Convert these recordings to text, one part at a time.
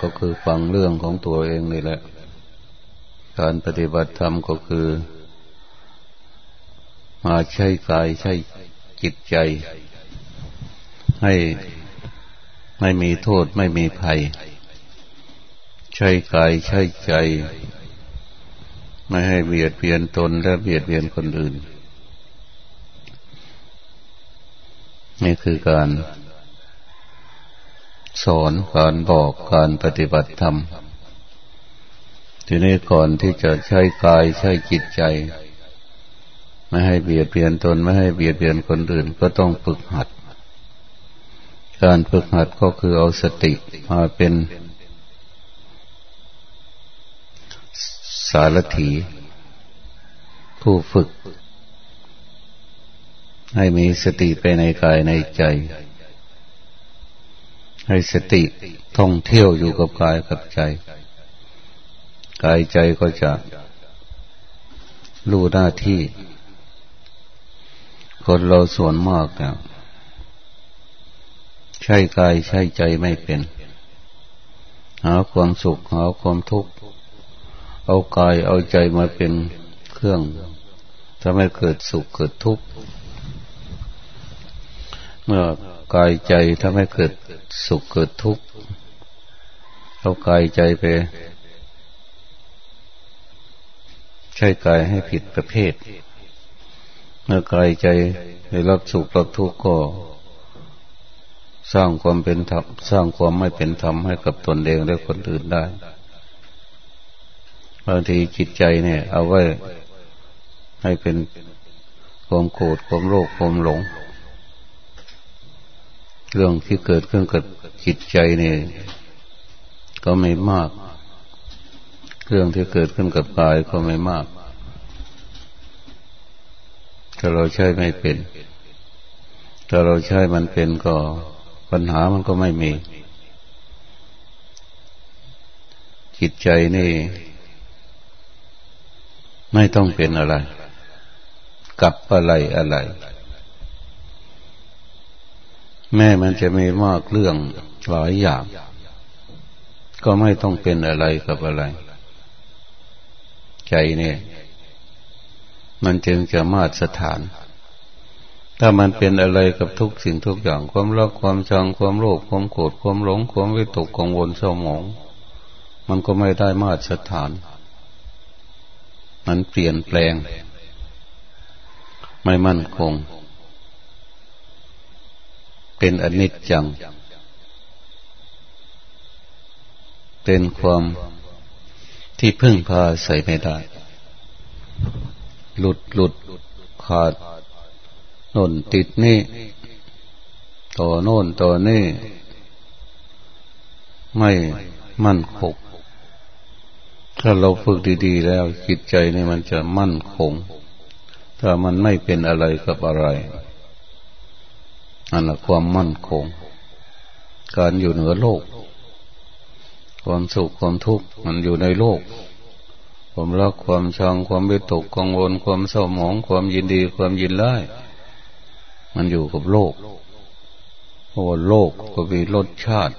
ก็คือฟังเรื่องของตัวเองนี่แหละ การปฏิบัติธรรมก็คือ มาใช้กายใช้จิตใจ ให้ไม่มีโทษไม่มีภัย ใช้กายใช้ใจ ไม่ให้เบียดเบียนตนและเบียดเบียนคนอื่น นี่คือการ สอนการบอกการปฏิบัติธรรม ทีนี้ก่อนที่จะใช้กายใช้จิตใจ ไม่ให้เบียดเบียนตนไม่ให้เบียดเบียนคนอื่นก็ต้องฝึกหัด การฝึกหัดก็คือเอาสติมาเป็นสารถีผู้ฝึก ให้มีสติไปในกายในใจ ให้สติท่องเที่ยวอยู่กับกายกับใจ กายใจก็จะรู้หน้าที่ คนเราส่วนมากเนี่ยใช้กายใช้ใจไม่เป็น หาความสุขหาความทุกข์ เอากายเอาใจมาเป็นเครื่องทำให้เกิดสุขเกิดทุกข์เมื่อ กายใจทำให้เกิดสุขเกิดทุกข์เอากายใจไป ใช้กายให้ผิดประเภท เมื่อกายใจได้รับสุขรับทุกข์ก็ สร้างความเป็นธรรมสร้างความไม่เป็นธรรมให้กับตนเองและคนอื่นได้บางทีจิตใจเนี่ย เอาไว้ให้เป็นความโกรธความโลภความหลง เรื่องที่เกิดขึ้นกับจิตใจเนี่ยก็ไม่มาก เรื่องที่เกิดขึ้นกับกายก็ไม่มากถ้าเราใช้ไม่เป็น ถ้าเราใช้มันเป็นก็ปัญหามันก็ไม่มี จิตใจนี่ ไม่ต้องเป็นอะไร กับอะไรอะไร แม่มันจะมีมากเรื่องหลายอย่าง ก็ไม่ต้องเป็นอะไรกับอะไร ใจเนี่ย มันจึงจะมาตรฐาน ถ้ามันเป็นอะไรกับทุกสิ่งทุกอย่างความรักความชังความโลภความโกรธความหลงความวิตกกังวลเศร้าหมอง มันก็ไม่ได้มาตรฐาน มันเปลี่ยนแปลง ไม่มั่นคง เป็นอนิจจัง เป็นความที่พึ่งพาใส่ไม่ได้ หลุดหลุดขาดโน่นติดนี่ต่อโน่นต่อนี่ ไม่มั่นคงถ้าเราฝึกดี ๆ แล้วจิตใจนี่มันจะมั่นคง ถ้ามันไม่เป็นอะไรกับอะไร อันละความมั่นคง การอยู่เหนือโลก ความสุขความทุกข์มันอยู่ในโลก ความรักความชังความวิตกกังวลความเศร้าหมอง ความยินดีความยินร้ายมันอยู่กับโลกเพราะว่าโลกก็มีรสชาติ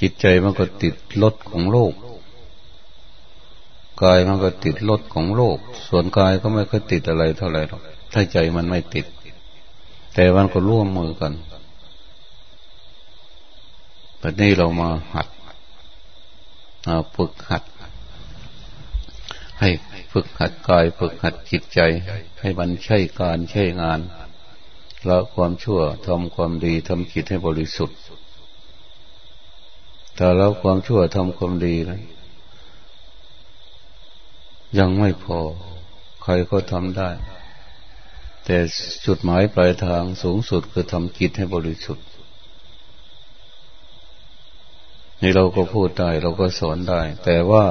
จิตใจมันก็ติดรสของโลกกายมันก็ติดรสของโลก ส่วนกายก็ไม่ค่อยติดอะไรเท่าไหร่หรอกถ้าใจมันไม่ติด แต่วันก็ร่วมมือกันปัจนี้เรามาหัดมาฝึกหัด ให้ฝึกหัดกาย ฝึกหัดจิตใจ ให้มันใช่การใช่งานละความชั่วทำความดีทำจิตให้บริสุทธิ์แต่แล้วความชั่วทำความดีนะยังไม่พอ ใครก็ทำได้ แต่จุดหมายปลายทางสูงสุดคือทำจิตให้บริสุทธิ์นี่เราก็พูดได้เราก็สอนได้ แต่ว่า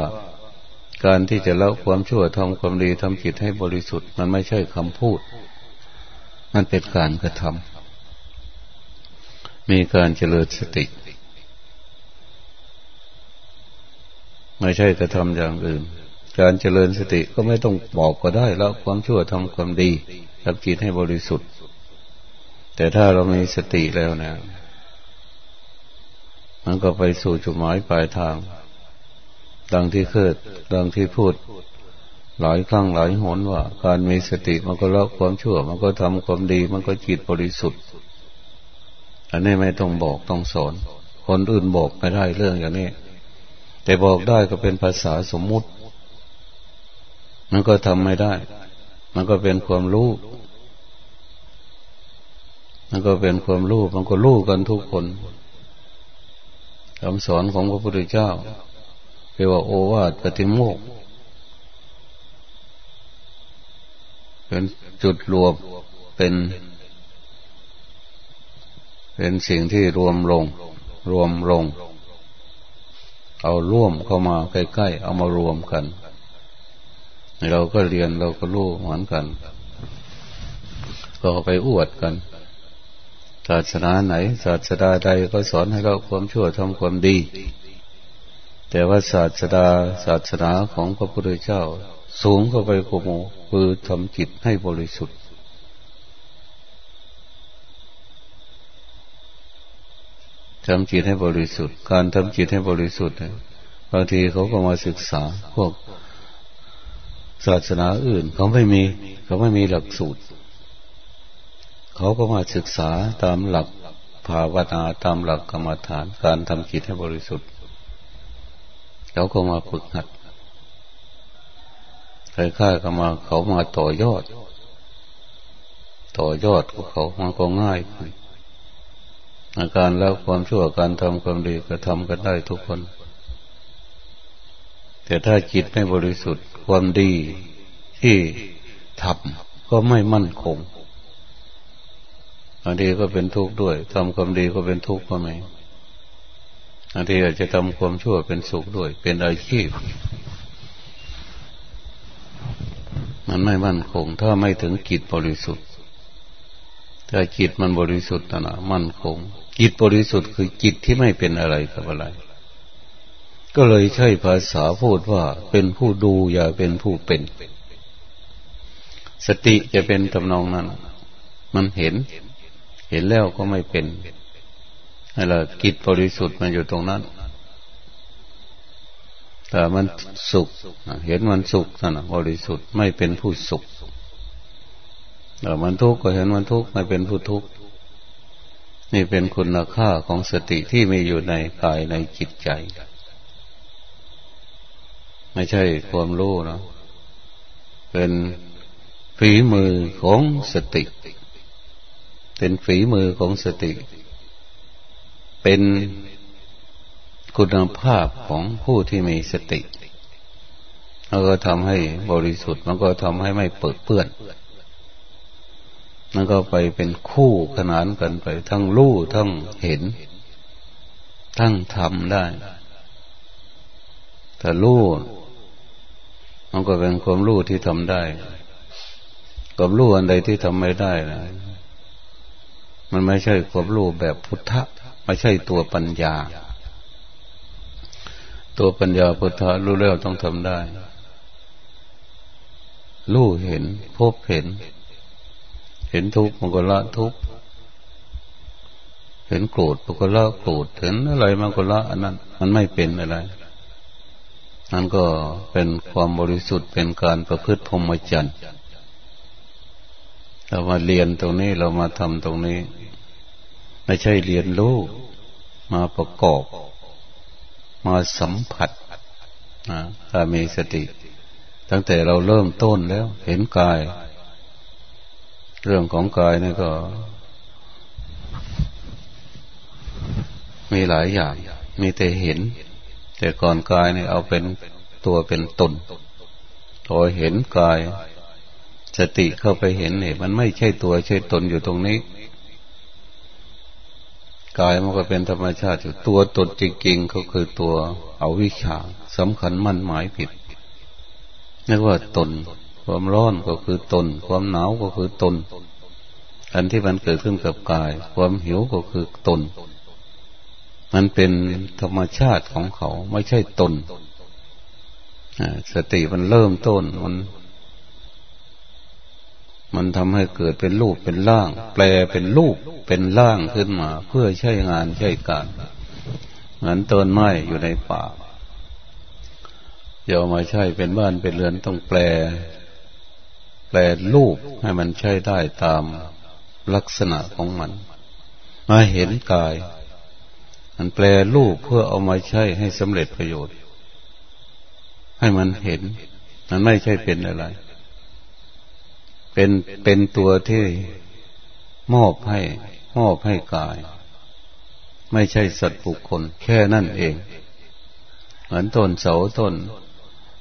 การที่จะละความชั่วทำความดีทำจิตให้บริสุทธิ์ มันไม่ใช่คำพูด มันเป็นการกระทำมีการเจริญสติ ไม่ใช่กระทำอย่างอื่น การเจริญสติก็ไม่ต้องบอกก็ได้แล้วความชั่วทำความดีทำจิตให้บริสุทธิ์ แต่ถ้าเรามีสติแล้วนะมันก็ไปสู่จุดหมายปลายทาง ดังที่เคยดังที่พูด หลายครั้งหลายหนว่า การมีสติมันก็ละความชั่ว มันก็ทำความดี มันก็จิตบริสุทธิ์ อันนี้ไม่ต้องบอกต้องสอน คนอื่นบอกไม่ได้เรื่องอย่างนี้ แต่บอกได้ก็เป็นภาษาสมมุติ มันก็ทำไม่ได้ มันก็เป็นความรู้ มันก็เป็นความรู้ มันก็รู้กันทุกคนคำสอนของพระพุทธเจ้าเรียกว่าโอวาทปฏิโมกเป็นจุดรวมเป็น เป็นสิ่งที่รวมลง รวมลง เอาร่วมเข้ามาใกล้ๆ เอามารวมกัน เราก็เรียนเราก็รู้เหมือนกัน ก็ไปอวดกัน ศาสนาไหน ศาสดาใดก็สอนให้เราความชั่วทำความดี แต่ว่าศาสดาศาสนาของพระพุทธเจ้า สูงเข้าไปกว่าหมูคือทำจิตให้บริสุทธิ์ ทำจิตให้บริสุทธิ์ การทำจิตให้บริสุทธิ์บางทีเขาก็มาศึกษาพวก ศาสนาอื่น เขาไม่มีเขาไม่มีหลักสูตร เขาก็มาศึกษาตามหลักภาวนาตามหลักกรรมฐานการทำจิตให้บริสุทธิ์เขาก็มาฝึกหัดใครๆก็มาเขามาต่อยอด ต่อยอดของเขามันก็ง่ายอาการแล้วความชั่วการทำความดีก็ทำกันได้ทุกคน แต่ถ้าจิตไม่บริสุทธิ์ ความดีที่ทำก็ไม่มั่นคงางทีก็เป็นทุกข์ด้วยทำความดีก็เป็นทุกข์ก็ไม่บางทีอาจจะทำความชั่วเป็นสุขด้วย เป็นอาชีพ มันไม่มั่นคง ถ้าไม่ถึงกิจบริสุทธิ์ถ้าจิตมันบริสุทธิ์นะมั่นคง จิตบริสุทธิ์คือจิตที่ไม่เป็นอะไรกับอะไร ก็เลยใช้ภาษาพูดว่าเป็นผู้ดูอย่าเป็นผู้เป็น สติจะเป็นทำนองนั้น มันเห็น เห็นแล้วก็ไม่เป็นอะไรกิจบริสุทธิ์มันอยู่ตรงนั้น แต่มันสุข เห็นมันสุขนะบริสุทธิ์ไม่เป็นผู้สุขแต่มันทุกข์ก็เห็นมันทุกข์ไม่เป็นผู้ทุกข์นี่เป็นคุณค่าของสติที่มีอยู่ในกายในจิตใจ ไม่ใช่ความรู้นะเป็นฝีมือของสติ เป็นฝีมือของสติ เป็นคุณภาพของผู้ที่มีสติมันก็ทำให้บริสุทธิ์ มันก็ทำให้ไม่เปิดเปื้อนมันก็ไปเป็นคู่ขนานกันไป ทั้งรู้ทั้งเห็น ทั้งทำได้ถ้ารู้ มันก็เป็นความรู้ที่ทำได้กับรู้อันใดที่ทำไม่ได้นะมันไม่ใช่ความรู้แบบพุทธะไม่ใช่ตัวปัญญา ตัวปัญญาพุทธะรู้แล้วต้องทำได้รู้เห็น พบเห็น เห็นทุกข์มันก็ละทุกข์เห็นโกรธมันก็ละโกรธเห็นอะไรมันก็ละอันนั้น มันไม่เป็นอะไร นั่นก็เป็นความบริสุทธิ์เป็นการประพฤติพรหมจรรย์เรามาเรียนตรงนี้เรามาทำตรงนี้ ไม่ใช่เรียนรู้มาประกอบ มาสัมผัสนะถ้ามีสติ ตั้งแต่เราเริ่มต้นแล้ว เห็นกาย เรื่องของกายนี่ก็ มีหลายอย่าง มีแต่เห็น แต่ก่อนกายนี่เอาเป็นตัวเป็นตนพอเห็นกาย สติเข้าไปเห็นเนี่ยมันไม่ใช่ตัวใช่ตนอยู่ตรงนี้กายมันก็เป็นธรรมชาติอยู่ตัวตนจริงๆเขาคือตัวเอาวิชาสำคัญมั่นหมายผิดเรียกว่าตน ความร้อนก็คือตน ความหนาวก็คือตน อันที่มันเกิดขึ้นกับกาย ความหิวก็คือตน มันเป็นธรรมชาติของเขาไม่ใช่ตนสติมันเริ่มต้นมัน มันทำให้เกิดเป็นรูปเป็นร่าง แปลเป็นรูปเป็นร่างขึ้นมา เพื่อใช้งานใช้การเหมือนต้นไม้อยู่ในป่าอย่ามาใช้เป็นบ้านเป็นเรือนต้องแปล แปลรูปให้มันใช้ได้ตามลักษณะของมันมาเห็นกาย มันแปลรูปเพื่อเอามาใช้ให้สำเร็จประโยชน์ ให้มันเห็น มันไม่ใช่เป็นอะไร เป็นเป็นตัวที่มอบให้มอบให้กาย ไม่ใช่สัตว์บุคคล แค่นั่นเอง เหมือนต้นเสาต้น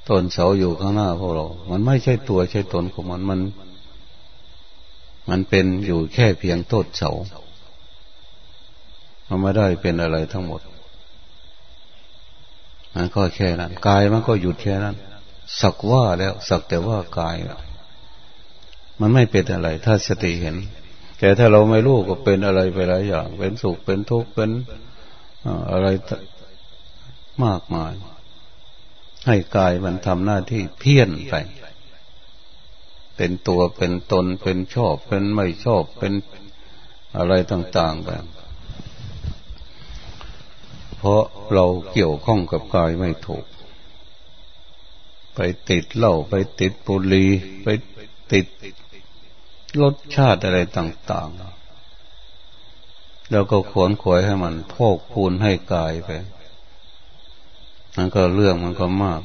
ต้นเสาอยู่ข้างหน้าพวกเรา มันไม่ใช่ตัวใช่ตนของมันมัน มันเป็นอยู่แค่เพียงต้นเสา มันไม่ได้เป็นอะไรทั้งหมด มันก็แค่นั้นกายมันก็หยุดแค่นั้น สักว่าแล้ว สักแต่ว่ากายมันไม่เป็นอะไร ถ้าสติเห็น แต่ถ้าเราไม่รู้ก็เป็นอะไรไปหลายอย่าง เป็นสุขเป็นทุกข์เป็นอะไรมากมาย ให้กายมันทำหน้าที่เพี้ยนไป เป็นตัวเป็นตนเป็นชอบ เป็นไม่ชอบเป็นอะไรต่างๆไป เพราะเราเกี่ยวข้องกับกายไม่ถูก ไปติดเหล้าไปติดบุรี ไปติดรสชาติอะไรต่างๆ แล้วก็ขวนขวยให้มันพอกพูนให้กายไปมันก็เรื่องมันก็มาก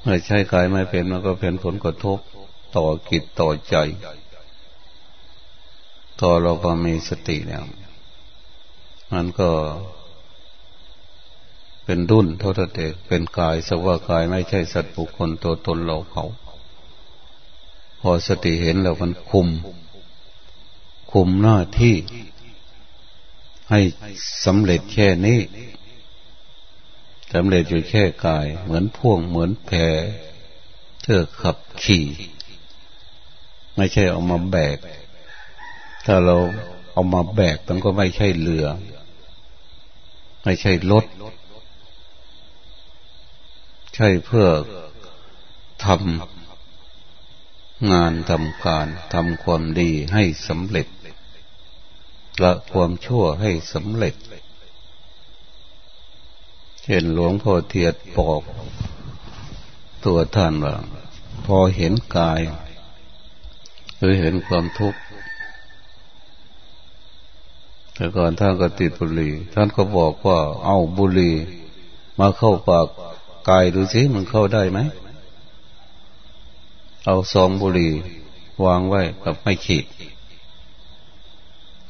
เมื่อใช้กายไม่เป็นมันก็เป็นผลกระทบต่อกิจต่อใจ ต่อเราก็มีสติแล้วมันก็ เป็นดุนเท่าเด็กเป็นกายสว่ากายไม่ใช่สัตว์บุคคลตัวตนเราเขา พอสติเห็นแล้วมันคุม คุมหน้าที่ ให้สำเร็จแค่นี้สำเร็จอยู่แค่กาย เหมือนพ่วงเหมือนแพเทือขับขี่ ไม่ใช่เอามาแบก ถ้าเราเอามาแบกมันก็ไม่ใช่เรือ ไม่ใช่รถ ช่เพื่อทำงานทำการทำความดีให้สำเร็จ ละความชั่วให้สำเร็จ เห็นหลวงพ่อเทียดบอก ตัวท่านว่าพอเห็นกาย หรือเห็นความทุกข์แต่ก่อนท่านก็ติดบุหรี่ ท่านก็บอกว่าเอาบุหรี่มาเข้าปาก กายดูสิมันเข้าได้ไหม เอาซองบุหรี่วางไว้กับไม่ขีด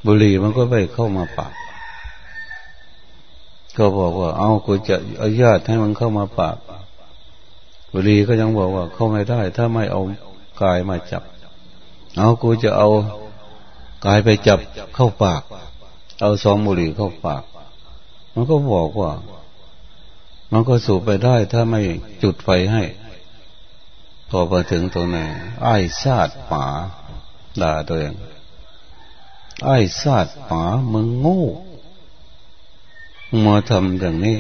บุหรี่มันก็ไม่เข้ามาปากก็บอกว่า เอากูจะอนุญาตให้มันเข้ามาปาก บุรีก็ยังบอกว่า เข้าไม่ได้ ถ้าไม่เอากายมาจับ เอากูจะเอากายไปจับเข้าปาก เอาซองบุหรี่เข้าปาก มันก็บอกว่า มันก็สูบไปได้ถ้าไม่จุดไฟให้พอมาถึงตรงนี้ไอ้ซาดหมาด่าตัวเองไอ้ซาดหมามึงโง่มาทำอย่างนี้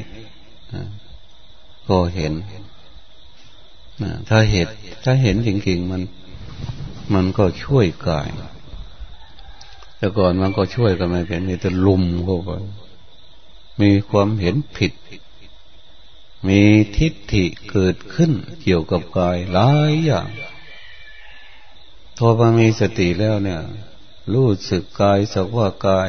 ก็เห็นถ้าเห็นถ้าเห็นจริงๆมัน มันก็ช่วยกาย แต่ก่อนมันก็ช่วยกันไม่เป็นมีแต่ลุมเข้าไปมีความเห็นผิด มีทิฏฐิเกิดขึ้นเกี่ยวกับกายหลายอย่างพอมามีสติแล้วเนี่ย รู้สึกกายสักว่ากาย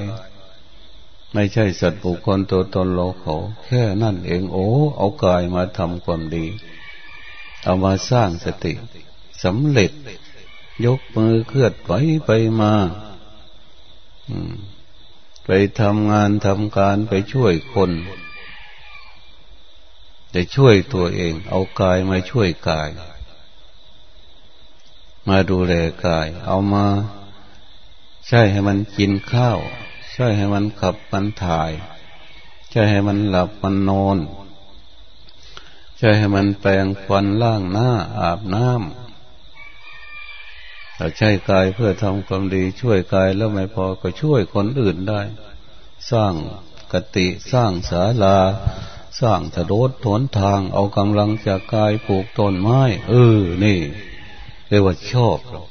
ไม่ใช่สัตว์บุคคลตัวตนเราเขา แค่นั่นเองโอ้เอากายมาทำความดี เอามาสร้างสติสำเร็จ ยกมือเคลื่อนไหวไปมาไปทำงานทำการไปช่วยคน จะช่วยตัวเอง เอากายมาช่วยกาย มาดูแลกาย เอามา ใช่ให้มันกินข้าว ใช่ให้มันขับมันถ่าย ใช่ให้มันหลับมันนอน ใช่ให้มันแปลงควันล่างหน้าอาบน้ำถ้าใช้กายเพื่อทำความดีช่วยกายแล้วไม่พอก็ช่วยคนอื่นได้ สร้างกติสร้างศาลา สร้างถนนถนทาง เอากำลังจากกายปลูกต้นไม้ เออ นี่เรียกว่าชอบเรา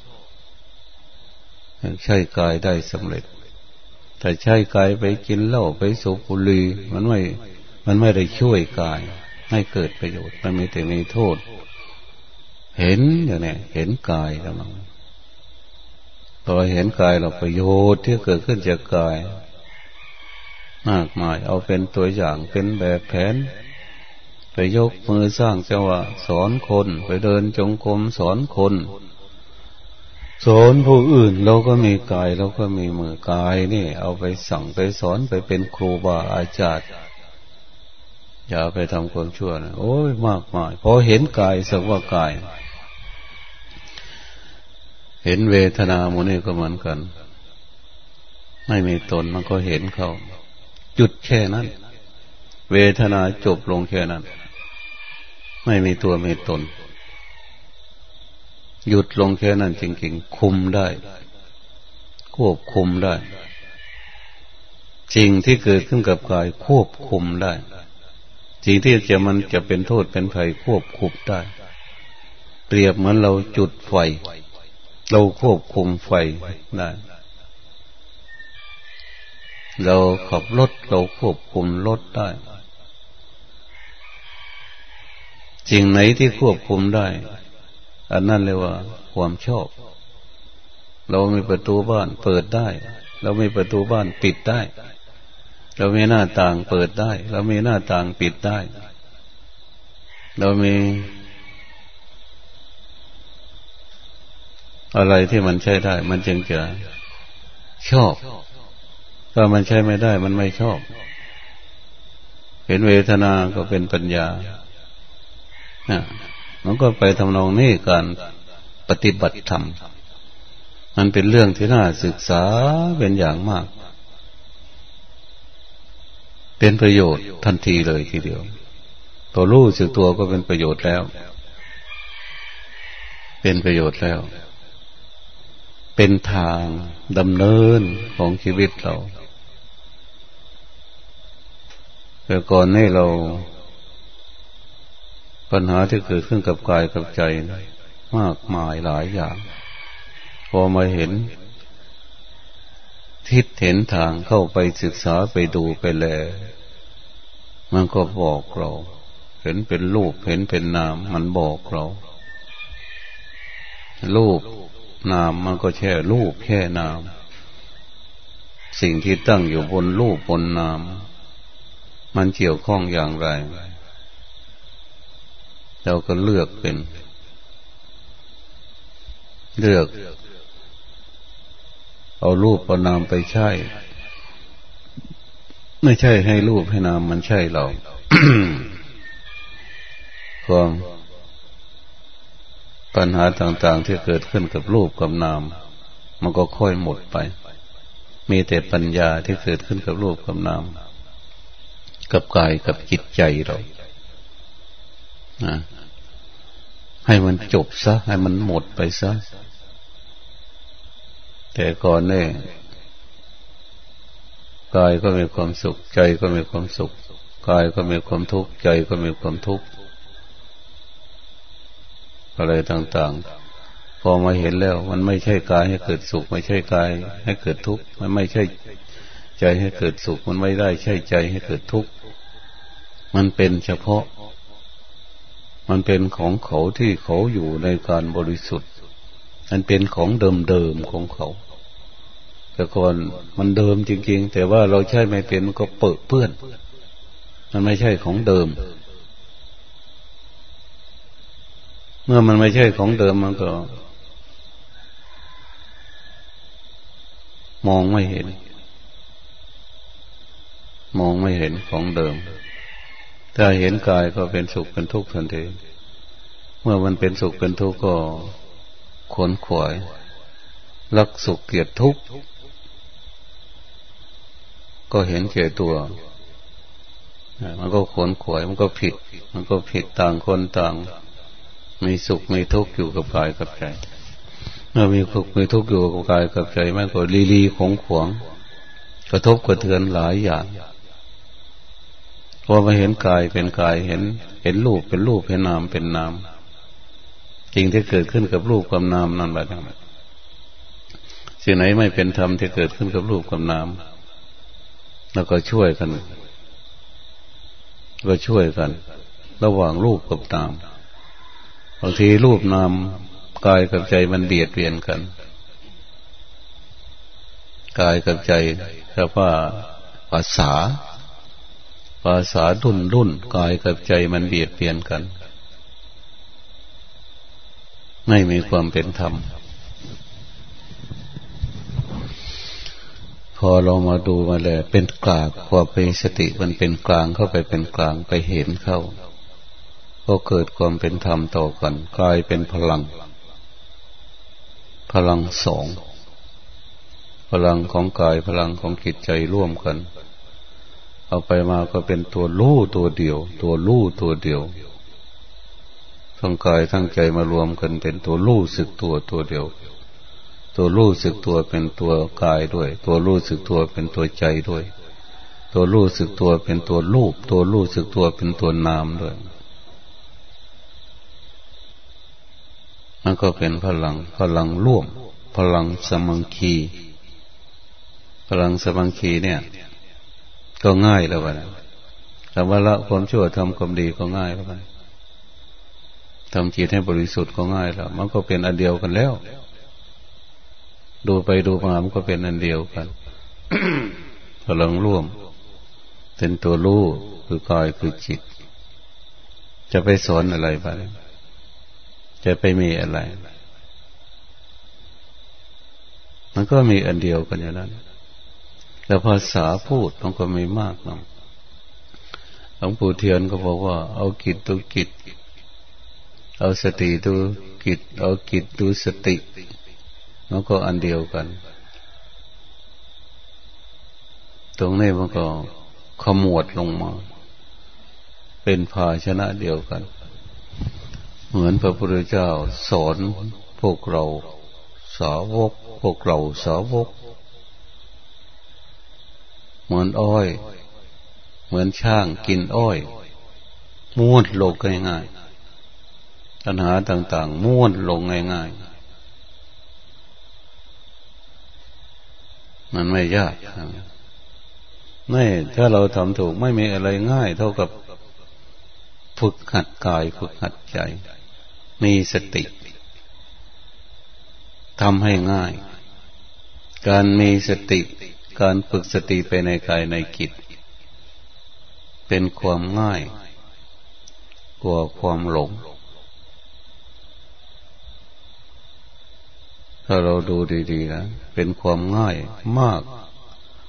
ใช้กายได้สำเร็จถ้าใช้กายไปกินเหล้าไปสูบบุหรี่มันไม่ มันไม่ได้ช่วยกาย ให้เกิดประโยชน์ มันมีแต่มีโทษ เห็นอย่างนี้เห็นกายแล้วมันพอเห็นกายเราประโยชน์ที่เกิดขึ้นจากกาย มากมาย เอาเป็นตัวอย่างเป็นแบบแผน ไปยกมือสร้างจังหวะสอนคน ไปเดินจงกรมสอนคน สอนผู้อื่นเราก็มีกายเราก็มีมือกายนี่ เอาไปสั่งไปสอนไปเป็นครูบาอาจารย์อย่าไปทำความชั่วนะโอ้ยมากมายพอเห็นกายสักว่ากาย เห็นเวทนาโมนี่ก็เหมือนกัน ไม่มีตนมันก็เห็นเขา จุดแค่นั้น เวทนาจบลงแค่นั้น ไม่มีตัวมีตน หยุดลงแค่นั้นจริงๆ คุมได้ ควบคุมได้สิ่งที่เกิดขึ้นกับกายควบคุมได้สิ่งที่จะมันจะเป็นโทษเป็นภัยควบคุมได้ เปรียบเหมือนเราจุดไฟ เราควบคุมไฟได้ เราขับรถเราควบคุมรถได้สิ่งไหนที่ควบคุมได้ อันนั้นเลยว่า ความชอบ เรามีประตูบ้านเปิดได้ เรามีประตูบ้านปิดได้ เรามีหน้าต่างเปิดได้ เรามีหน้าต่างปิดได้ เรามีอะไรที่มันใช้ได้ มันจึงจะชอบ ถ้ามันใช้ไม่ได้มันไม่ชอบ เห็นเวทนาก็เป็นปัญญาะมันก็ไปทำนองนี้การปฏิบัติธรรมมันเป็นเรื่องที่น่าศึกษาเป็นอย่างมาก เป็นประโยชน์ทันทีเลยทีเดียว ตัวรู้สึกตัวก็เป็นประโยชน์แล้ว เป็นประโยชน์แล้ว เป็นทางดำเนินของชีวิตเรา แต่ก่อนให้เรา ปัญหาที่เกิดขึ้นกับกายกับใจมากมายหลายอย่าง พอมาเห็น ทิศเห็นทางเข้าไปศึกษาไปดูไปแล มันก็บอกเรา เห็นเป็นรูปเห็นเป็นนาม มันบอกเรารูปนามมันก็แค่รูปแค่นาม สิ่งที่ตั้งอยู่บนรูปบนนาม มันเกี่ยวข้องอย่างไร เราก็เลือกเป็น เลือก เอารูปเอานามไปใช้ ไม่ใช่ให้รูปให้นามมันใช่เราความปัญหาต่าง ๆ ที่เกิดขึ้นกับรูปกับนาม มันก็ค่อยหมดไป มีแต่ปัญญาที่เกิดขึ้นกับรูปกับนาม กับกายกับจิตใจเราให้มันจบซะ ให้มันหมดไปซะ แต่ก่อนเนี่ยกายก็มีความสุข ใจก็มีความสุข กายก็มีความทุกข์ ใจก็มีความทุกข์อะไรต่างๆ พอมาเห็นแล้ว มันไม่ใช่กายให้เกิดสุข ไม่ใช่กาย ให้เกิดทุกข์ มันไม่ใช่ ใจให้เกิดสุข มันไม่ได้ใช่ใจให้เกิดทุกข์ มันเป็นเฉพาะ มันเป็นของเขาที่เขาอยู่ในการบริสุทธิ์ มันเป็นของเดิมๆของเขา แต่ก่อนมันเดิมจริงๆ แต่ว่าเราใช้ไม่เป็นมันก็เปิดเปื้อน มันไม่ใช่ของเดิม เมื่อมันไม่ใช่ของเดิมมันก็ มองไม่เห็น มองไม่เห็นของเดิม ถ้าเห็นกายก็เป็นสุขเป็นทุกข์ทันที เมื่อมันเป็นสุขเป็นทุกข์ก็ขนขวายรักสุขเกลียดทุกข์ ก็เห็นแก่ตัว มันก็ขนขวยมันก็ผิด มันก็ผิดต่างคนต่าง มีสุขมีทุกข์อยู่กับกายกับใจเมื่อมีสุขมีทุกข์อยู่กับกายกับใจมันก็ลีลีของขวง กระทบกระเทือนหลายอย่าง พอมาเห็นกายเป็นกายเห็น เห็นรูปเป็นรูปเห็นนามเป็นนามจริงที่เกิดขึ้นกับรูปกับนามนั่นแหละสิ่งไหนไม่เป็นธรรมที่เกิดขึ้นกับรูปกับนามแล้วก็ช่วยกัน ก็ช่วยกัน ระหว่างรูปกับนามบางทีรูปนามกายกับใจมันเบียดเบียนกันกายกับใจแต่ว่าภาษา ภาษาดุนดุนกายกับใจมันเบียดเบียนกัน ไม่มีความเป็นธรรม พอเรามาดูมาแล้วเป็นกลางความเป็นสติมันเป็นกลางเข้าไปเป็นกลางไปเห็นเข้าก็เกิดความเป็นธรรมต่อกันกลายเป็นพลัง พลังสอง พลังของกายพลังของจิตใจร่วมกัน เอาไปมาก็เป็นตัวรู้ตัวเดียว ตัวรู้ตัวเดียวทั้งกายทั้งใจมารวมกันเป็นตัวรู้สึกตัวตัวเดียว ตัวรู้สึกตัวเป็นตัวกายด้วย ตัวรู้สึกตัวเป็นตัวใจด้วย ตัวรู้สึกตัวเป็นตัวรูป ตัวรู้สึกตัวเป็นตัวนามด้วยมันก็เป็นพลังพลังร่วม พลังสมังคี พลังสมังคีเนี่ย ก็ง่ายแล้วนะแต่ว่าละความชั่วทำความดีก็ง่ายแล้วไปทำจิตให้บริสุทธิ์ก็ง่ายแล้ว มันก็เป็นอันเดียวกันแล้ว ดูไปดูมามันก็เป็นอันเดียวกันพลังร่วม เป็นตัวรู้คือกายคือจิต จะไปสอนอะไรไปจะไปมีอะไร มันก็มีอันเดียวกันอย่างนั้น แต่ภาษาพูดมันก็ไม่มากนะหลวงปู่เทียนก็บอกว่า เอากิจตัวกิจ เอาสติตัวกิจ เอากิจตัวสติ มันก็อันเดียวกัน ตรงนี้มันก็ขมวดลงมา เป็นภาชนะเดียวกัน เหมือนพระพุทธเจ้าสอนพวกเราสาวก พวกเราสาวก เหมือนอ้อย เหมือนช่างกินอ้อยม้วนลงง่ายๆปัญหาต่าง ๆม้วนลงง่ายๆมันไม่ยากไม่ถ้าเราทำถูกไม่มีอะไรง่าย เท่ากับฝึกหัดกายฝึกหัดใจ มีสติทำให้ง่าย การมีสติ การฝึกสติไปในกายในกิจ เป็นความง่ายกว่าความหลง ถ้าเราดูดีๆนะเป็นความง่ายมาก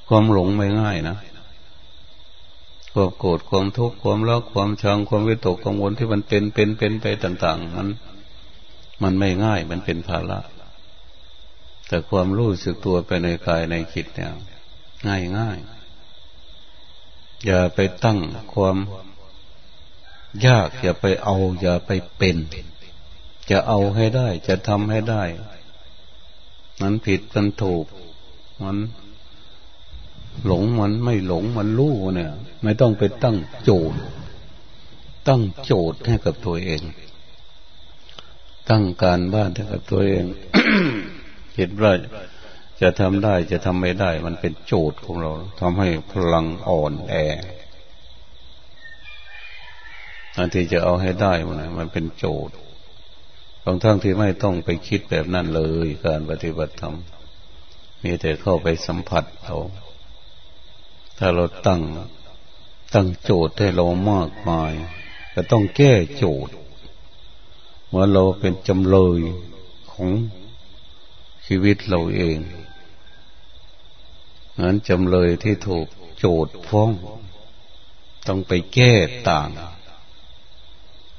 ความหลงไม่ง่ายนะความโกรธความทุกข์ความรักความชังความวิตกกังวลที่มันเป็นเป็นเป็นไปต่าง ๆ มัน มันไม่ง่ายมันเป็นภาระแต่ความรู้สึกตัวไปในกายในจิตเนี่ย ง่ายง่ายอย่าไปตั้งความยาก อย่าไปเอา อย่าไปเป็น จะเอาให้ได้ จะทำให้ได้ มันผิดมันถูก มันหลงมันไม่หลงมันรู้เนี่ย ไม่ต้องไปตั้งโจทย์ ตั้งโจทย์ให้กับตัวเอง ตั้งการบ้านให้กับตัวเองเห็นว่า จะทำได้จะทำไม่ได้ มันเป็นโจทย์ของเราทำให้พลังอ่อนแออันที่จะเอาให้ได้มันมันเป็นโจทย์บางทั้งที่ไม่ต้องไปคิดแบบนั้นเลย การปฏิบัติธรรมมีแต่เข้าไปสัมผัสเอาถ้าเราตั้ง ตั้งโจทย์ให้เรามากมายก็ต้องแก้โจทย์เมื่อเราเป็นจำเลยของชีวิตเราเอง นั้นจำเลยที่ถูกโจดฟ้อง ต้องไปแก้ต่าง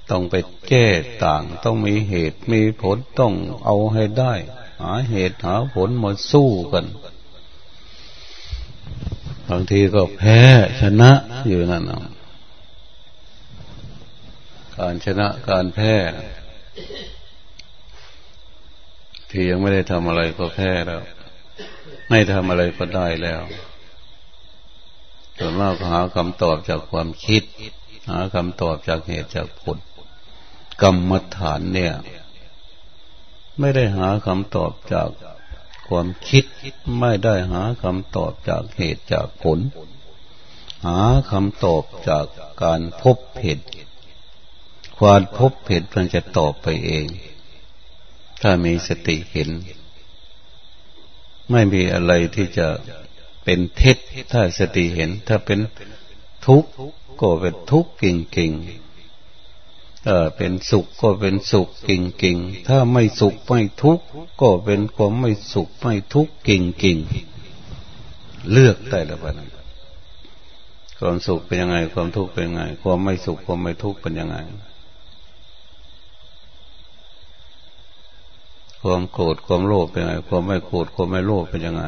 ต้องไปแก้ต่าง ต้องมีเหตุมีผลต้องเอาให้ได้ หาเหตุหาผลมาสู้กันบางทีก็แพ้ชนะอยู่นั่นการชนะการแพ้ ที่ยังไม่ได้ทำอะไรก็แพ้แล้ว ไม่ทำอะไรก็ได้แล้วส่วนมากหาคำตอบจากความคิด หาคำตอบจากเหตุจากผล กรรมฐานเนี่ย ไม่ได้หาคำตอบจากความคิด ไม่ได้หาคำตอบจากเหตุจากผล หาคำตอบจากการพบเหตุความพบเหตุมันจะตอบไปเอง ถ้ามีสติเห็น ไม่มีอะไรที่จะเป็นเท็จถ้าสติเห็น ถ้าเป็นทุกข์ก็เป็นทุกข์เก่งๆถ้าเป็นสุขก็เป็นสุขเก่งๆถ้าไม่สุขไม่ทุกข์ก็เป็นความไม่สุขไม่ทุกข์เก่งๆเลือกได้แล้วบ้างความสุขเป็นยังไง ความทุกข์เป็นยังไง ความไม่สุขความไม่ทุกข์เป็นยังไง ความโกรธความโลภเป็นยังไง ความไม่โกรธความไม่โลภเป็นยังไง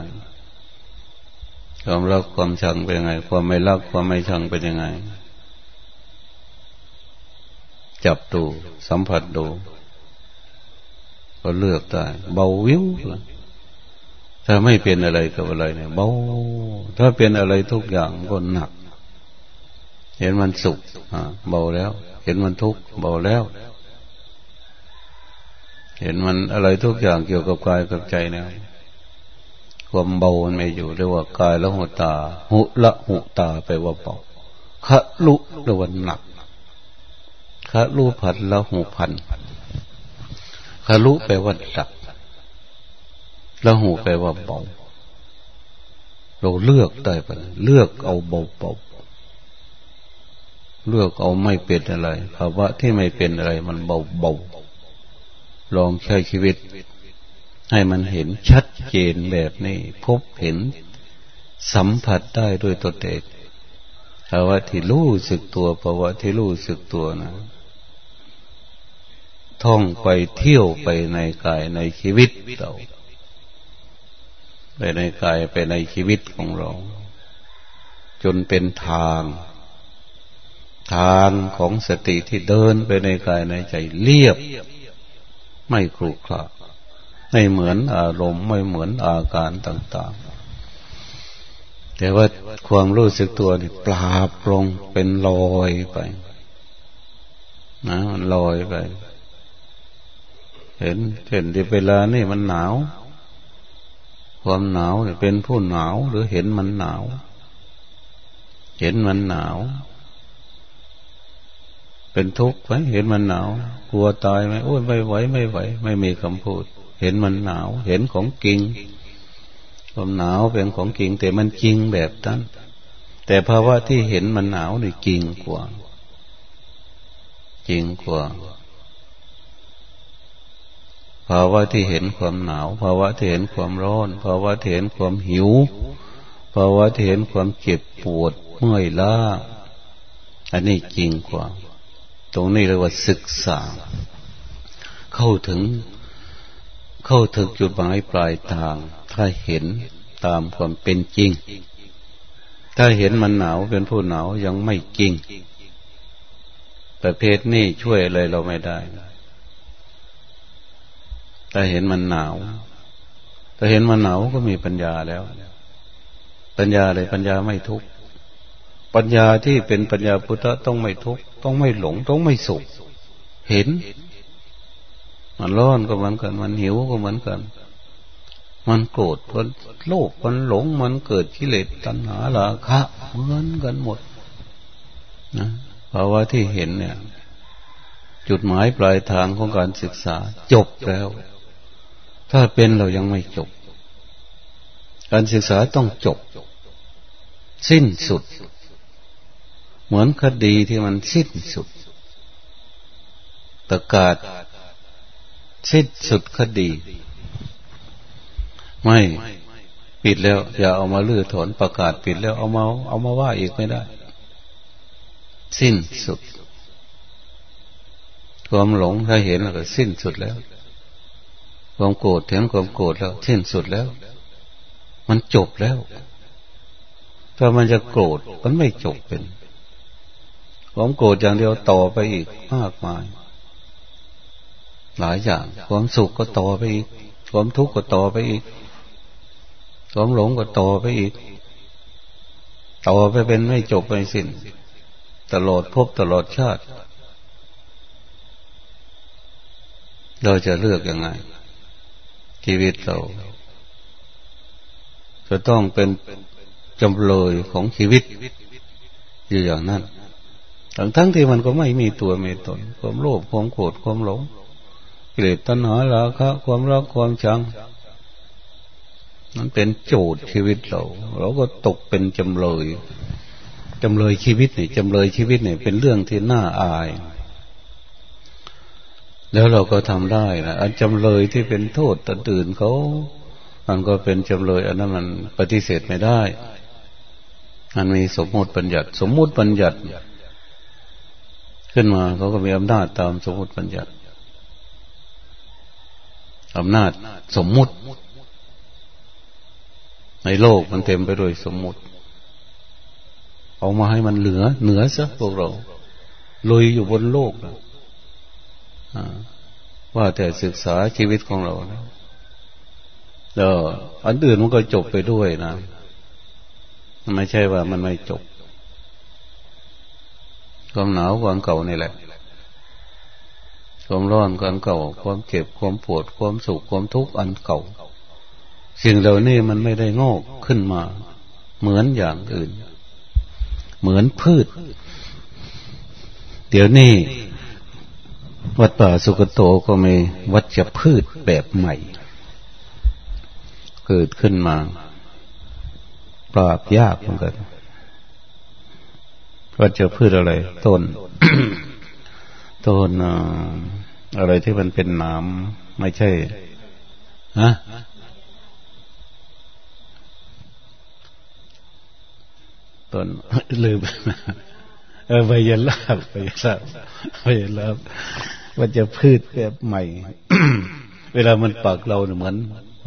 ความรักความชังเป็นยังไง ความไม่รักความไม่ชังเป็นยังไง จับดูสัมผัสดูก็เลือกได้เบาวิวถ้าไม่เป็นอะไรกับอะไรเนี่ยเบาถ้าเป็นอะไรทุกอย่างก็หนัก เห็นมันสุขเบาแล้ว เห็นมันทุกข์เบาแล้ว เห็นมันอะไรทุกอย่างเกี่ยวกับกายกับใจเนี่ยความเบามันไม่อยู่เรียกว่ากายละหุตา หุละหุตาไปว่าเบาคะลุเรียกว่าหนักคะลุพันละหุพันคะลุแปลว่าดักละหุแปลว่าเบาเราเลือกได้ปะเลือกเอาเบาเบาเลือกเอาไม่เป็นอะไรภาวะที่ไม่เป็นอะไรมันเบาเบา ลองใช้ชีวิต ให้มันเห็นชัดเจนแบบนี้ พบเห็นสัมผัสได้ด้วยตัวเองภาวะที่รู้สึกตัวภาวะที่รู้สึกตัวนะท่องไปเที่ยวไปในกายในชีวิตเรา ไปในกายไปในชีวิตของเรา จนเป็นทาง ทางของสติที่เดินไปในกายในใจเรียบ ไม่ครุขระไม่เหมือนอารมณ์ไม่เหมือนอาการต่าง ๆ แต่ว่าความรู้สึกตัวนี่ปราบลงเป็นลอยไป นะมันลอยไป เห็นเห็นที่เวลานี่มันหนาว ความหนาวเนี่ยเป็นผู้หนาวหรือเห็นมันหนาว เห็นมันหนาว เป็นทุกข์ไหมเห็นมันหนาว กลัวตายไหมโอ้ยไม่ไหวไม่ไหว ไม่มีคำพูด เห็นมันหนาว เห็นของจริงความหนาวเป็นของจริง แต่มันจริงแบบนั้น แต่ภาวะที่เห็นมันหนาวนี่จริงกว่า จริงกว่าภาวะที่เห็นความหนาวภาวะที่เห็นความร้อนภาวะที่เห็นความหิวภาวะที่เห็นความเจ็บปวดเมื่อยล้าอันนี้จริงกว่า ตรงนี้เรียกว่าศึกษา เข้าถึง เข้าถึงจุดหมายปลายทาง ถ้าเห็นตามความเป็นจริง ถ้าเห็นมันหนาวเป็นผู้หนาวยังไม่จริง ประเภทนี้ช่วยอะไรเราไม่ได้ถ้าเห็นมันหนาวถ้าเห็นมันหนาวก็มีปัญญาแล้ว ปัญญาอะไรปัญญาไม่ทุกข์ ปัญญาที่เป็นปัญญาพุทธต้องไม่ทุกข์ต้องไม่หลง ต้องไม่สุข เห็น มันร้อนก็เหมือนกัน มันหิวก็เหมือนกัน มันโกรธมันโลภมันหลงมันเกิดกิเลสตัณหาราคะเหมือนกันหมดนะเพราะว่าที่เห็นเนี่ย จุดหมายปลายทางของการศึกษา จบแล้ว ถ้าเป็นเรายังไม่จบ การศึกษาต้องจบ สิ้นสุด เหมือนคดีที่มันสิ้นสุดประกาศสิ้นสุดคดี ไม่ปิดแล้ว อย่าเอามาลื้อถอนประกาศปิดแล้วเอามาเอามาว่าอีกไม่ได้ สิ้นสุดความหลงถ้าเห็นแล้วก็สิ้นสุดแล้ว ความโกรธเห็นความโกรธแล้ว สิ้นสุดแล้ว มันจบแล้ว ถ้ามันจะโกรธมันไม่จบเป็น ความโกรธอย่างเดียวต่อไปอีกมากมาย หลายอย่าง ความสุขก็ต่อไปอีก ความทุกข์ก็ต่อไปอีก ความหลงก็ต่อไปอีก ต่อไปเป็นไม่จบไม่สิ้น ตลอดพบตลอดชาติ เราจะเลือกยังไง ชีวิตเรา จะต้องเป็นจำเลยของชีวิตอยู่อย่างนั้น ทั้งทั้งที่มันก็ไม่มีตัวมีตน ความโลภความโกรธความหลงกิเลสตัณหาราคะความรักความชังมันเป็นโจทย์ชีวิตเรา เราก็ตกเป็นจำเลยจำเลยชีวิตนี่จำเลยชีวิตนี่เป็นเรื่องที่น่าอาย แล้วเราก็ทำได้นะอันจำเลยที่เป็นโทษตตื่นเขามันก็เป็นจำเลยอันนั้นมันปฏิเสธไม่ได้ มันมีสมมติปัญญัติ สมมติปัญญัติ ขึ้นมาเขาก็มีอำนาจตามสมมติปัญญัติอำนาจสมมุติ ในโลกมันเต็มไปด้วยสมมุติ เอามาให้มันเหลือ เหนือซะพวกเราลุยอยู่บนโลกนะว่าแต่ศึกษาชีวิตของเราแล้วอันอื่นมันก็จบไปด้วยนะไม่ใช่ว่ามันไม่จบ ความหนาวความเก่านี่แหละ ความร้อนความเก่า ความเจ็บความปวดความสุขความทุกข์อันเก่า สิ่งเหล่านี้มันไม่ได้งอกขึ้นมา เหมือนอย่างอื่น เหมือนพืช เดี๋ยวนี้วัดป่าสุกโตก็มีวัชพืชแบบใหม่ เกิดขึ้นมา ปราบยากเหมือนกัน ก็จะพืชอะไร ต้น ต้นอะไรที่มันเป็นน้ำไม่ใช่ฮะต้นลืมเออใบยลาบใบยลาบใบยลาบว่าจะพืชแบบใหม่ เวลามันปากเราเหมือน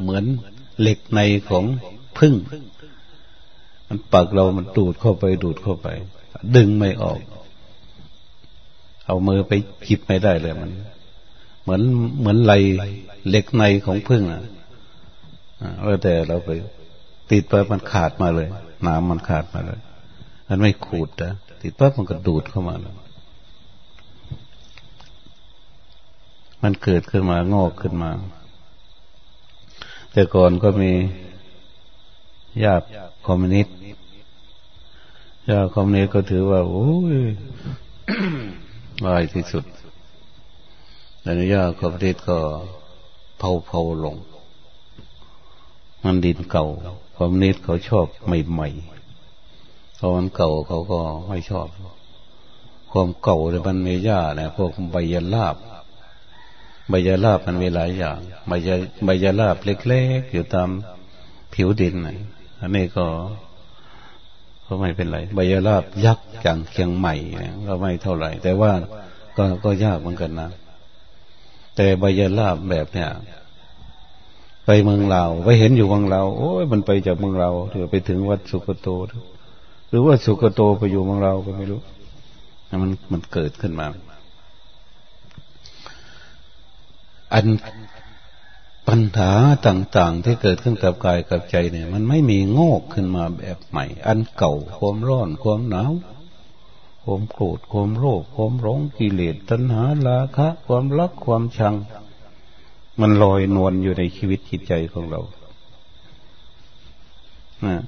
เหมือนเหล็กในของพึ่งมันปากเรามันดูดเข้าไปดูดเข้าไป ดึงไม่ออก เอามือไปจิบไม่ได้เลยมัน เหมือนเหมือนไหลเหล็กในของพึ่งอะเออแต่เราไป ติดไปมันขาดมาเลยน้ำมันขาดมาเลยมันไม่ขูดนะติดปั๊บมันก็ดูดเข้ามาเลยมันเกิดขึ้นมางอกขึ้นมา แต่ก่อนก็มีญาติคอมมิวนิสต์ ยาคำนี้ก็ถือว่า โอ้ยวายที่สุดแต่นยาคำนี้ก็เผาเผาลง มันดินเก่าความนิดเขาชอบใหม่ๆเพราะมันเก่าเขาก็ไม่ชอบ ความเก่าเลยมันมีหญ้าเนี่ยพวกใบยาลาบใบยาลาบมันมีหลายอย่างใบยาใบยาลาบเล็กๆอยู่ตามผิวดินอันนี้ก็ ก็ไม่เป็นไรใบยาลาบยักษ์จังเคียงใหม่ก็ไม่เท่าไหร่ แต่ว่าก็ก็ยากเหมือนกันนะ แต่ใบยาลาบแบบเนี้ยไปเมืองลาไปเห็นอยู่เมืองลาโอ้ยมันไปจากเมืองลาวถึงไปถึงวัดสุกโต หรือว่าสุกโตไปอยู่เมืองลาก็ไม่รู้มันมันเกิดขึ้นมา อัน ปัญหาต่าง ๆ ที่เกิดขึ้นกับกายกับใจเนี่ย มันไม่มีงอกขึ้นมาแบบใหม่ อันเก่าความร้อนความหนาวความโกรธความโลภความร้องกิเลสตัณหาราคะ ความรักความชัง มันลอยนวลอยู่ในชีวิตจิตใจของเรานะ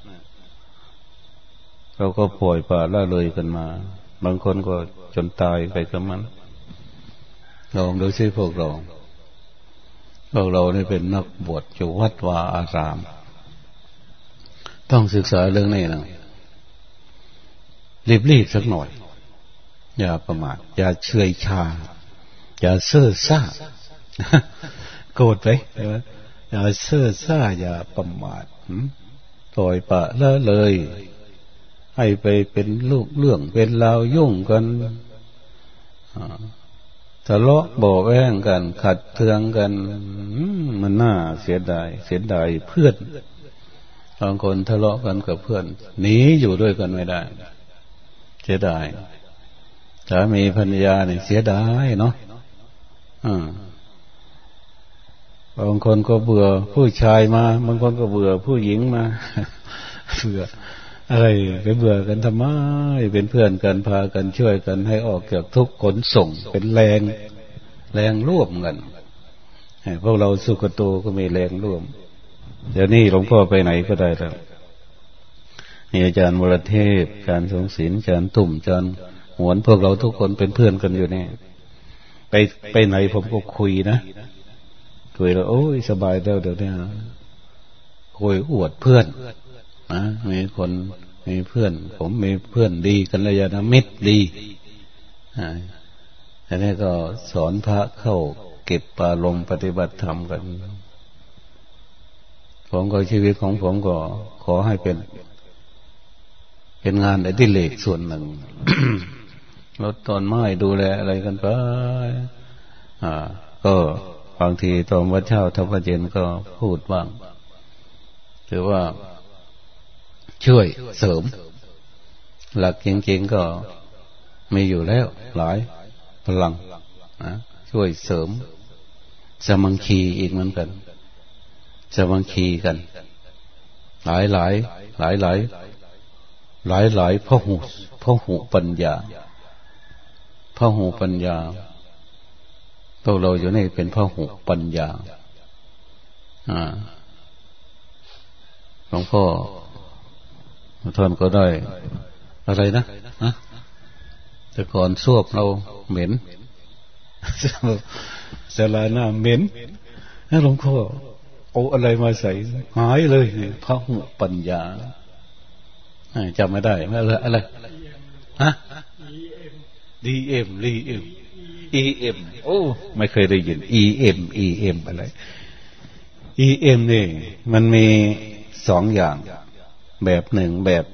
เราก็ปล่อยป่าละเลยกันมา บางคนก็จนตายไปกับมันลองดูซิพวกเรา พวกเราเนี่เป็นนักบวชอยู่วัดวาอาราม ต้องศึกษาเรื่องนี้นะรีบๆสักหน่อย อย่าประมาทอย่าเฉยชา อย่าเซ่อซ่าโกรธไปอย่าเซ่อซ่า อย่าประมาทปล่อยปะละเลย ให้ไปเป็นลูกเรื่องเป็นราวยุ่งกันะเลาะบ่แว้งกัน ขัดเทืองกันมันน่าเสียดาย เสียดายเพื่อนบางคนทะเลาะกันกับเพื่อนหนีอยู่ด้วยกันไม่ได้ เสียดายสามีพัญญาเนี่ยเสียดายเนาะอ่าบางคนก็เบื่อผู้ชายมา บางคนก็เบื่อผู้หญิงมาเบื่อ อะไรไปเบื่อกันทำไมเป็นเพื่อนกันพากันช่วยกันให้ออกจากทุกขนส่ง เป็นแรง แรงร่วมกันพวกเราสุกโตก็มีแรงร่วม เดี๋ยวนี้หลวงพ่อไปไหนก็ได้แล้วนี่อาจารย์วรเทพอาจารย์สงศิลอาจารย์ตุ่มอาจารย์หวนพวกเราทุกคนเป็นเพื่อนกันอยู่เนี่ยไปไปไหนผมก็คุยนะคุยแล้วโอ้ยสบายแล้วเดี๋ยวนี้คุยอวดเพื่อน นะมีคนมีเพื่อน ผมมีเพื่อนดีกันเลยนะมิตรดีอันนี้ก็สอนพระเข้าเก็บปาลมปฏิบัติธรรมกัน ผมก็ชีวิตของผมก็ขอให้เป็น เป็นงานอดิเรกส่วนหนึ่งลดต้นไม้ดูแลอะไรกันไปอ่า ก็บางทีตอนวัดเช้าทวัดเย็นก็พูดบ้าง หรือว่า ช่วยเสริม หลักจริงๆก็มีอยู่แล้ว หลายพลังนะช่วยเสริม สมังคีอีกเหมือนกัน สมังคีกัน หลายหลายหลายหลายหลายหลายพหูพหูปัญญาพหูปัญญาพวกเราอยู่นี่เป็นพหูปัญญาอ่าหลวงพ่อ ท่านก็ได้ อะไรนะนะแต่ก่อนซวบเราเหม็นสลาหน้าเหม็นนหลวงพ่อเอาอะไรมาใส่หายเลยพระหุปัญญาจำไม่ได้อะไรอะไรฮะ DM DM EM โอ้ไม่เคยได้ยิน EM EM อะไร EM นี่มันมีสองอย่าง แบบหนึ่งแบบ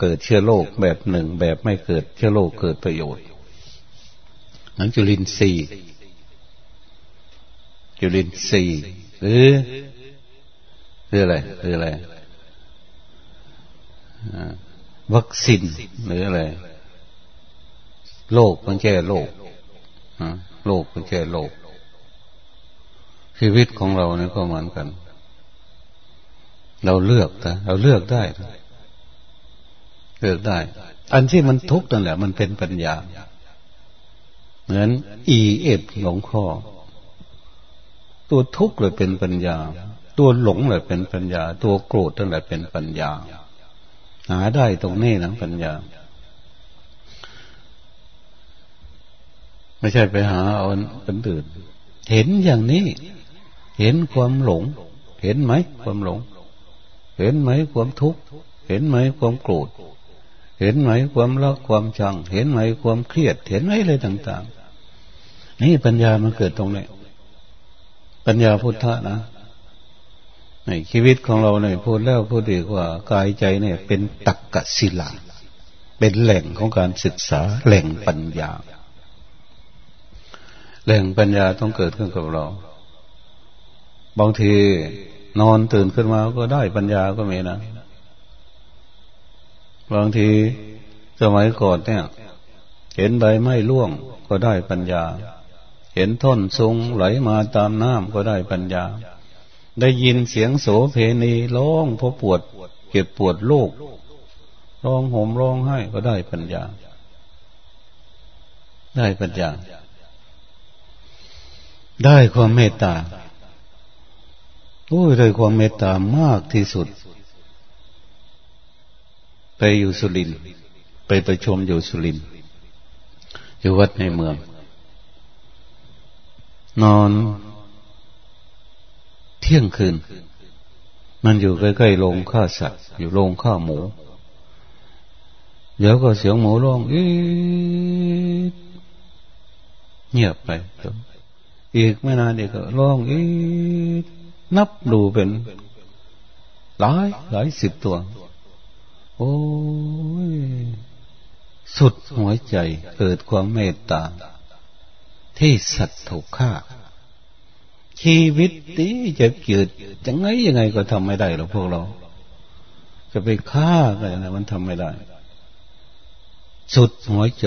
เกิดเชื้อโรคแบบหนึ่งแบบไม่เกิดเชื้อโรคเกิดประโยชน์นั้นจุลินทรีย์จุลินทรีย์หรือคืออะไรคืออะไรวัคซีนหรืออะไรโรคมันแก้โรคโรคมันแก้โรคชีวิตของเราเนี่ยก็เหมือนกัน เราเลือกนะเราเลือกได้เลือกได้ อันที่มันทุกข์นั่นแหละ มันเป็นปัญญา เหมือนอีเอฟหลงข้อ ตัวทุกข์เลยเป็นปัญญา ตัวหลงเลยเป็นปัญญา ตัวโกรธนั่นแหละเป็นปัญญา หาได้ตรงนี้นะปัญญา ไม่ใช่ไปหาเอาอันอื่นเห็นอย่างนี้ เห็นความหลง เห็นไหมความหลง เห็นไหมความทุกข์ เห็นไหมความโกรธ เห็นไหมความรักความชัง เห็นไหมความเครียด เห็นไหมอะไรต่าง ๆ นี่ปัญญามันเกิดตรงนี้ปัญญาพุทธะนะในชีวิตของเราเนี่ยพูดแล้วพูดดีกว่ากายใจเนี่ย เป็นตักกศิลาเป็นแหล่งของการศึกษาแหล่งปัญญา แหล่งปัญญาต้องเกิดขึ้นกับเรา บางที นอนตื่นขึ้นมาก็ได้ปัญญาก็มีนะบางทีสมัยก่อนเนี่ย เห็นใบไม้ร่วงก็ได้ปัญญา เห็นท่อนซุงไหลมาตามน้ำก็ได้ปัญญา ได้ยินเสียงโสเพณีร้องเพราะปวดเก็บปวดโลกร้องห่มร้องไห้ก็ได้ปัญญา ได้ปัญญา ได้ความเมตตา โอ้ยด้ความเมตตามากที่สุด ไปอยู่สุรินไปประชมอยู่สุรินอยู่วัดในเมือง นอนเที่ยงคืน มันอยู่ใกล้ๆโรงฆ่าสัตว์ อยู่โรงฆ่าหมู เดี๋ยวก็เสียงหมูร้องอีเงียบไป อีกไม่นานเด็กก็ร้องอี นับดูเป็นหลายหลายสิบตัว โอ้ย สุดหัวใจเกิดความเมตตา ที่สัตว์ถูกฆ่า ชีวิตนี้จะเกิดยังไงยังไงก็ทำไม่ได้หรอกพวกเรา จะไปฆ่ากันนะมันทำไม่ได้ สุดหัวใจ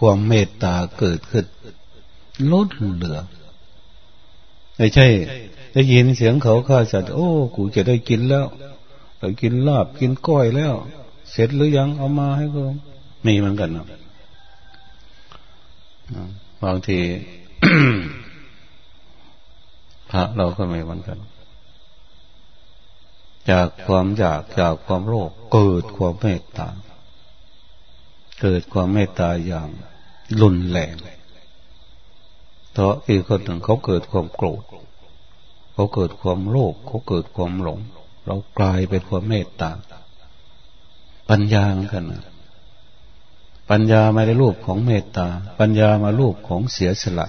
ความเมตตาเกิดขึ้นลดเหลือ ไม่ใช่ ได้ยินเสียงเขาฆ่าสัตว์โอ้ กูจะได้กินแล้วได้กินลาบกินก้อยแล้ว เสร็จหรือยังเอามาให้กูมีเหมือนกันนะบางทีพระเราก็มีเหมือนกัน จากความอยากจากความโลภเกิดความเมตตา เกิดความเมตตาอย่างรุนแรงเพราะอีกคนหนึ่งเขาเกิดความโกรธ เขาเกิดความโลภเขาเกิดความหลง เรากลายเป็นความเมตตา ปัญญาเหมือนกันนะปัญญาไม่ได้รูปของเมตตา ปัญญามารูปของเสียสละ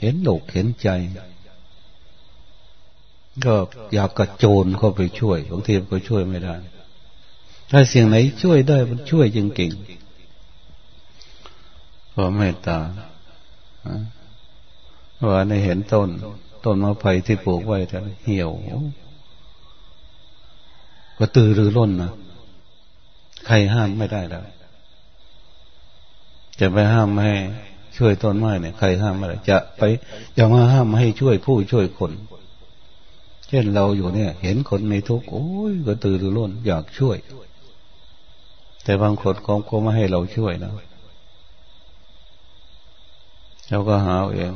เห็นโลกเห็นใจ ก็อยากกระโจนเข้าไปช่วยบางทีก็ช่วยไม่ได้ ถ้าสิ่งไหนช่วยได้มันช่วยจริงๆเพราะเมตตาว่าในเห็นต้น ต้นมะไผ่ที่ปลูกไว้แต่เหี่ยว ก็ตือรือร้นนะใครห้ามไม่ได้แล้วจะไปห้ามไม่ให้ช่วยต้นไม้เนี่ยใครห้ามไม่ได้จะไปอย่ามาห้ามไม่ให้ช่วยผู้ช่วยคน เช่นเราอยู่เนี่ย เห็นคนในทุกข์โอ้ยก็ตื่นรือร้นอยากช่วย แต่บางคนก็ก็ไม่ให้เราช่วยนะเราก็หาเอง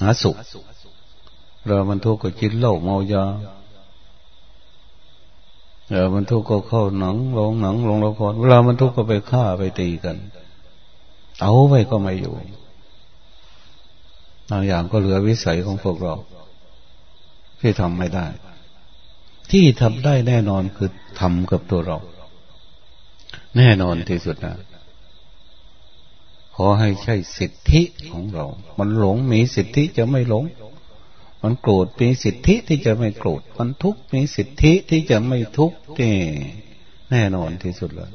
หาสุข เรามันทุกข์ก็กินเหล้าเมายาเออมันทุกข์ก็เข้าหนังลงหนังลงละครเวลามันทุกข์ก็ไปฆ่าไปตีกัน เอาไว้ก็ไม่อยู่บางอย่างก็เหลือวิสัยของพวกเรา ที่ทำไม่ได้ ที่ทำได้แน่นอนคือทำกับตัวเรา แน่นอนที่สุดนะขอให้ใช่สิทธิของเรา มันหลงมีสิทธิจะไม่หลง มันโกรธมีสิทธิที่จะไม่โกรธ มันทุกข์มีสิทธิที่จะไม่ทุกข์นี่แน่นอนที่สุดเลย